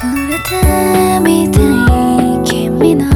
触れてみたい君の